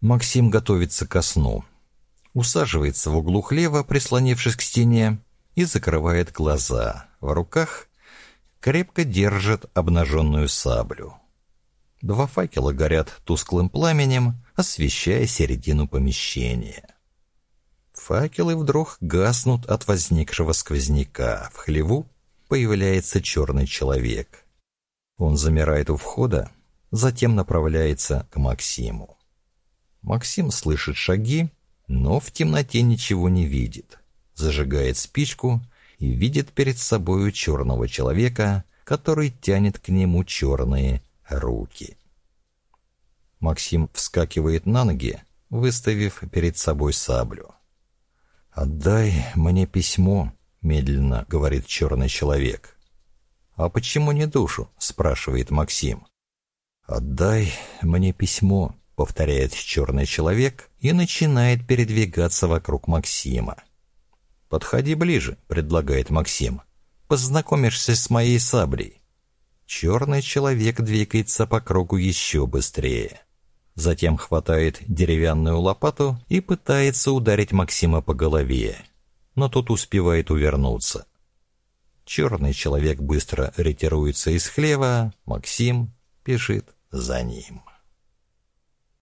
Максим готовится ко сну. Усаживается в углу хлева, прислонившись к стене, и закрывает глаза. В руках крепко держит обнаженную саблю. Два факела горят тусклым пламенем, освещая середину помещения. Факелы вдруг гаснут от возникшего сквозняка. В хлеву появляется черный человек. Он замирает у входа, затем направляется к Максиму. Максим слышит шаги, но в темноте ничего не видит. Зажигает спичку и видит перед собою черного человека, который тянет к нему черные руки. Максим вскакивает на ноги, выставив перед собой саблю. «Отдай мне письмо», — медленно говорит черный человек. «А почему не душу?» — спрашивает Максим. «Отдай мне письмо», — повторяет черный человек и начинает передвигаться вокруг Максима. «Подходи ближе», — предлагает Максим. «Познакомишься с моей саблей». Черный человек двигается по кругу еще быстрее. Затем хватает деревянную лопату и пытается ударить Максима по голове. Но тот успевает увернуться. Черный человек быстро ретируется из хлева, Максим бежит за ним.